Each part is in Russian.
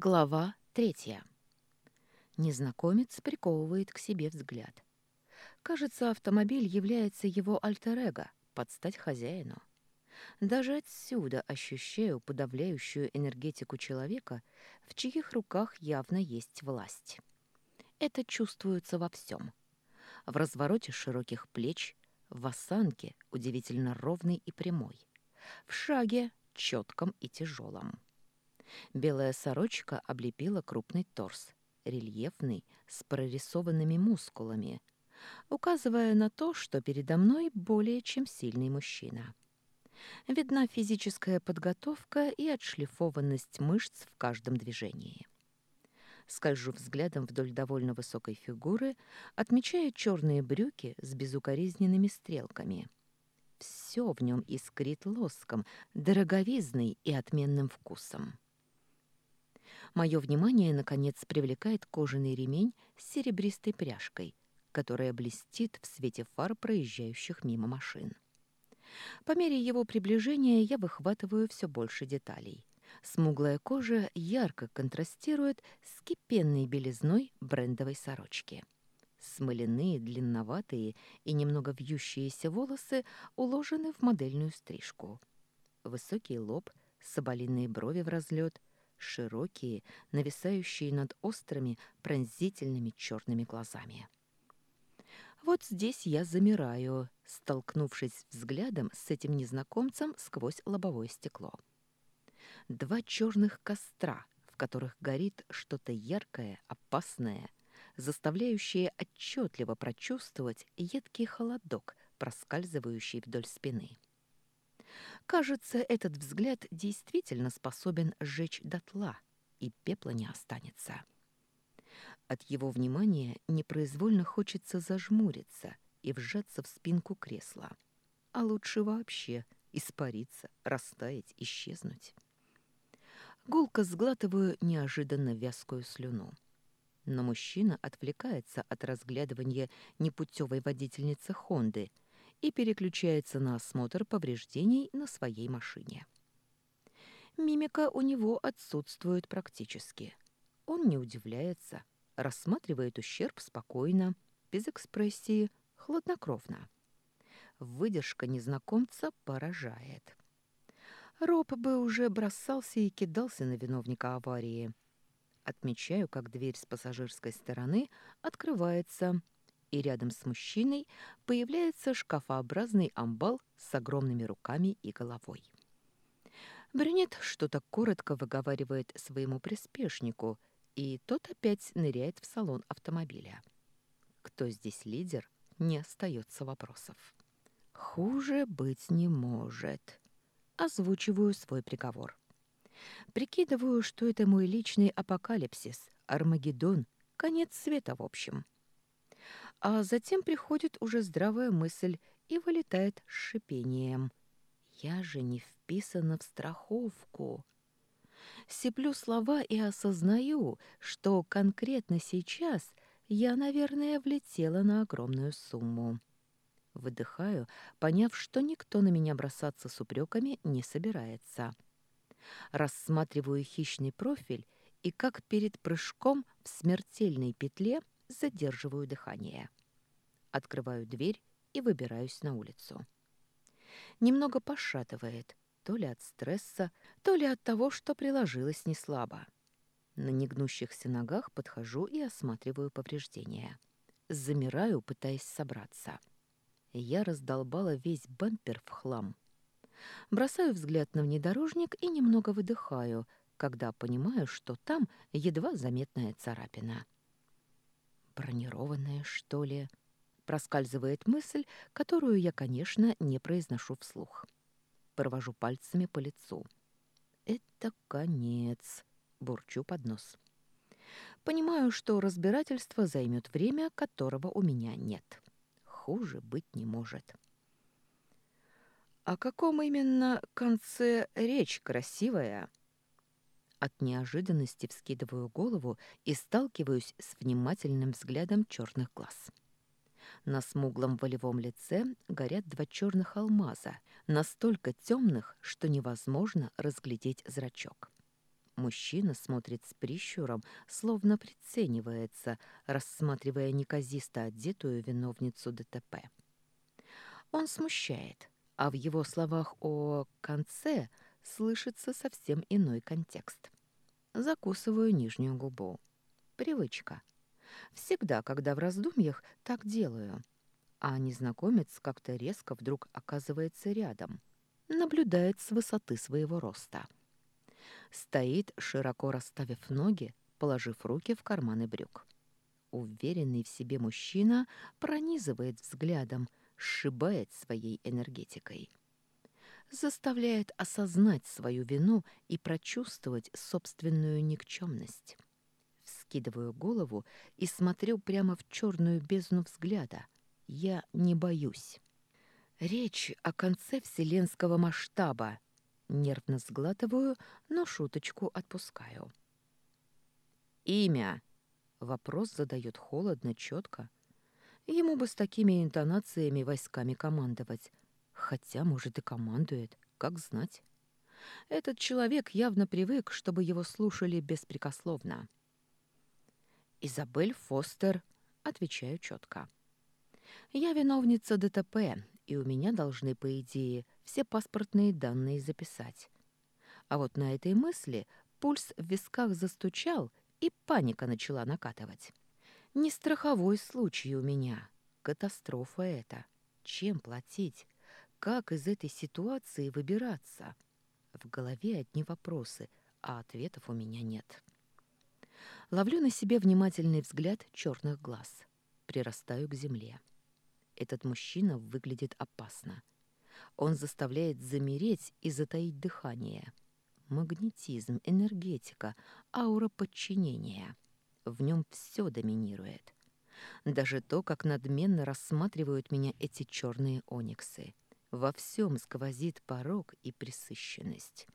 Глава третья. Незнакомец приковывает к себе взгляд. Кажется, автомобиль является его альтер-эго, под стать хозяину. Даже отсюда ощущаю подавляющую энергетику человека, в чьих руках явно есть власть. Это чувствуется во всем. В развороте широких плеч, в осанке, удивительно ровной и прямой, в шаге, четком и тяжелом. Белая сорочка облепила крупный торс, рельефный, с прорисованными мускулами, указывая на то, что передо мной более чем сильный мужчина. Видна физическая подготовка и отшлифованность мышц в каждом движении. Скольжу взглядом вдоль довольно высокой фигуры, отмечая черные брюки с безукоризненными стрелками. Все в нем искрит лоском, дороговизной и отменным вкусом. Мое внимание, наконец, привлекает кожаный ремень с серебристой пряжкой, которая блестит в свете фар проезжающих мимо машин. По мере его приближения я выхватываю все больше деталей. Смуглая кожа ярко контрастирует с кипенной белизной брендовой сорочки. Смоляные, длинноватые и немного вьющиеся волосы уложены в модельную стрижку. Высокий лоб, соболиные брови в разлет, широкие, нависающие над острыми, пронзительными черными глазами. Вот здесь я замираю, столкнувшись взглядом с этим незнакомцем сквозь лобовое стекло. Два черных костра, в которых горит что-то яркое, опасное, заставляющее отчетливо прочувствовать едкий холодок, проскальзывающий вдоль спины. Кажется, этот взгляд действительно способен сжечь дотла, и пепла не останется. От его внимания непроизвольно хочется зажмуриться и вжаться в спинку кресла. А лучше вообще испариться, растаять, исчезнуть. Гулко сглатываю неожиданно вязкую слюну. Но мужчина отвлекается от разглядывания непутевой водительницы Хонды — и переключается на осмотр повреждений на своей машине. Мимика у него отсутствует практически. Он не удивляется, рассматривает ущерб спокойно, без экспрессии, хладнокровно. Выдержка незнакомца поражает. Роб бы уже бросался и кидался на виновника аварии. Отмечаю, как дверь с пассажирской стороны открывается, и рядом с мужчиной появляется шкафообразный амбал с огромными руками и головой. Брюнет что-то коротко выговаривает своему приспешнику, и тот опять ныряет в салон автомобиля. Кто здесь лидер, не остается вопросов. Хуже быть не может. Озвучиваю свой приговор. Прикидываю, что это мой личный апокалипсис, Армагеддон, конец света в общем. — а затем приходит уже здравая мысль и вылетает с шипением. «Я же не вписана в страховку». Сиплю слова и осознаю, что конкретно сейчас я, наверное, влетела на огромную сумму. Выдыхаю, поняв, что никто на меня бросаться с упреками не собирается. Рассматриваю хищный профиль и, как перед прыжком в смертельной петле, задерживаю дыхание. Открываю дверь и выбираюсь на улицу. Немного пошатывает, то ли от стресса, то ли от того, что приложилось неслабо. На негнущихся ногах подхожу и осматриваю повреждения. Замираю, пытаясь собраться. Я раздолбала весь бампер в хлам. Бросаю взгляд на внедорожник и немного выдыхаю, когда понимаю, что там едва заметная царапина. Бронированная, что ли? Проскальзывает мысль, которую я, конечно, не произношу вслух. Провожу пальцами по лицу. Это конец, бурчу под нос. Понимаю, что разбирательство займет время, которого у меня нет. Хуже быть не может. О каком именно конце речь красивая? От неожиданности вскидываю голову и сталкиваюсь с внимательным взглядом черных глаз. На смуглом волевом лице горят два черных алмаза, настолько темных, что невозможно разглядеть зрачок. Мужчина смотрит с прищуром, словно приценивается, рассматривая неказисто одетую виновницу ДТП. Он смущает, а в его словах о «конце» слышится совсем иной контекст. Закусываю нижнюю губу. Привычка. Всегда, когда в раздумьях, так делаю. А незнакомец как-то резко вдруг оказывается рядом. Наблюдает с высоты своего роста. Стоит, широко расставив ноги, положив руки в карманы брюк. Уверенный в себе мужчина пронизывает взглядом, сшибает своей энергетикой. Заставляет осознать свою вину и прочувствовать собственную никчемность. Вскидываю голову и смотрю прямо в черную бездну взгляда. Я не боюсь. Речь о конце вселенского масштаба, Нервно сглатываю, но шуточку отпускаю. «Имя!» — вопрос задает холодно, четко. Ему бы с такими интонациями войсками командовать. Хотя, может, и командует, как знать. Этот человек явно привык, чтобы его слушали беспрекословно. «Изабель Фостер», — отвечаю четко. «Я виновница ДТП, и у меня должны, по идее, все паспортные данные записать. А вот на этой мысли пульс в висках застучал, и паника начала накатывать. Не страховой случай у меня. Катастрофа это. Чем платить? Как из этой ситуации выбираться? В голове одни вопросы, а ответов у меня нет. Ловлю на себе внимательный взгляд черных глаз. Прирастаю к земле. Этот мужчина выглядит опасно. Он заставляет замереть и затаить дыхание. Магнетизм, энергетика, аура подчинения. В нем все доминирует. Даже то, как надменно рассматривают меня эти черные ониксы. Во всем сквозит порог и присыщенность.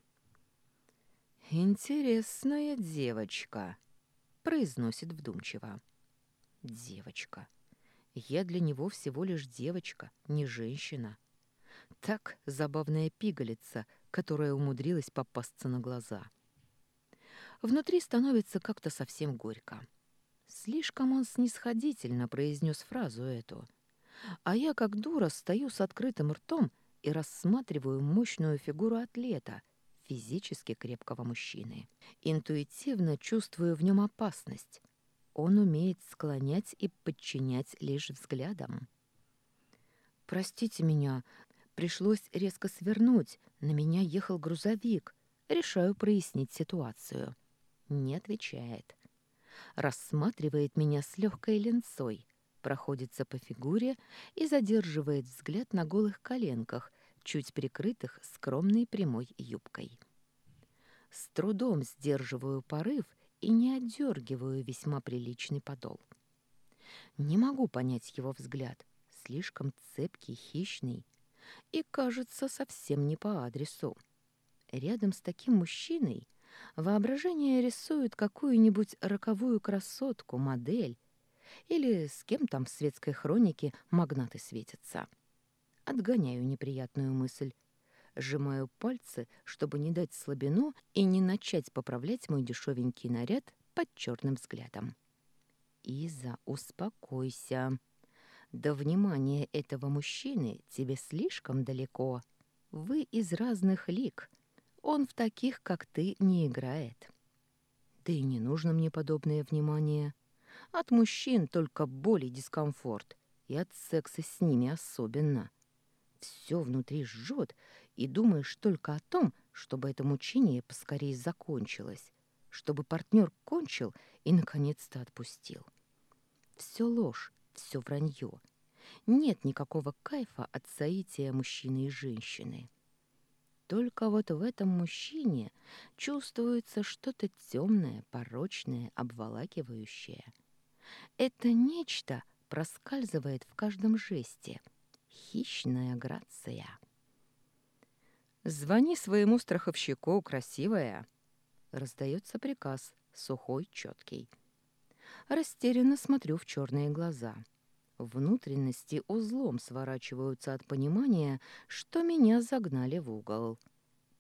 «Интересная девочка», — произносит вдумчиво. «Девочка. Я для него всего лишь девочка, не женщина. Так забавная пигалица, которая умудрилась попасться на глаза. Внутри становится как-то совсем горько. Слишком он снисходительно произнес фразу эту. А я, как дура, стою с открытым ртом и рассматриваю мощную фигуру атлета, физически крепкого мужчины. Интуитивно чувствую в нем опасность. Он умеет склонять и подчинять лишь взглядом. «Простите меня, Пришлось резко свернуть. На меня ехал грузовик. Решаю прояснить ситуацию. Не отвечает. Рассматривает меня с легкой ленцой, проходится по фигуре и задерживает взгляд на голых коленках, чуть прикрытых скромной прямой юбкой. С трудом сдерживаю порыв и не отдергиваю весьма приличный подол. Не могу понять его взгляд, слишком цепкий, хищный, и, кажется, совсем не по адресу. Рядом с таким мужчиной воображение рисует какую-нибудь роковую красотку, модель, или с кем там в светской хронике магнаты светятся. Отгоняю неприятную мысль. Сжимаю пальцы, чтобы не дать слабину и не начать поправлять мой дешевенький наряд под черным взглядом. «Иза, успокойся!» До внимания этого мужчины тебе слишком далеко. Вы из разных лик. Он в таких, как ты, не играет. Да и не нужно мне подобное внимание. От мужчин только боль и дискомфорт, и от секса с ними особенно. Все внутри жжет, и думаешь только о том, чтобы это мучение поскорее закончилось, чтобы партнер кончил и наконец-то отпустил. Все ложь, все вранье. Нет никакого кайфа от соития мужчины и женщины. Только вот в этом мужчине чувствуется что-то темное, порочное, обволакивающее. Это нечто проскальзывает в каждом жесте. Хищная грация. «Звони своему страховщику, красивая!» Раздается приказ, сухой, четкий. Растерянно смотрю в черные глаза. Внутренности узлом сворачиваются от понимания, что меня загнали в угол.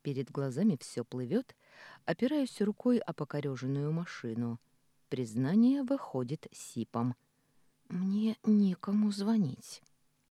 Перед глазами все плывет, опираюсь рукой о покореженную машину. Признание выходит сипом. Мне некому звонить.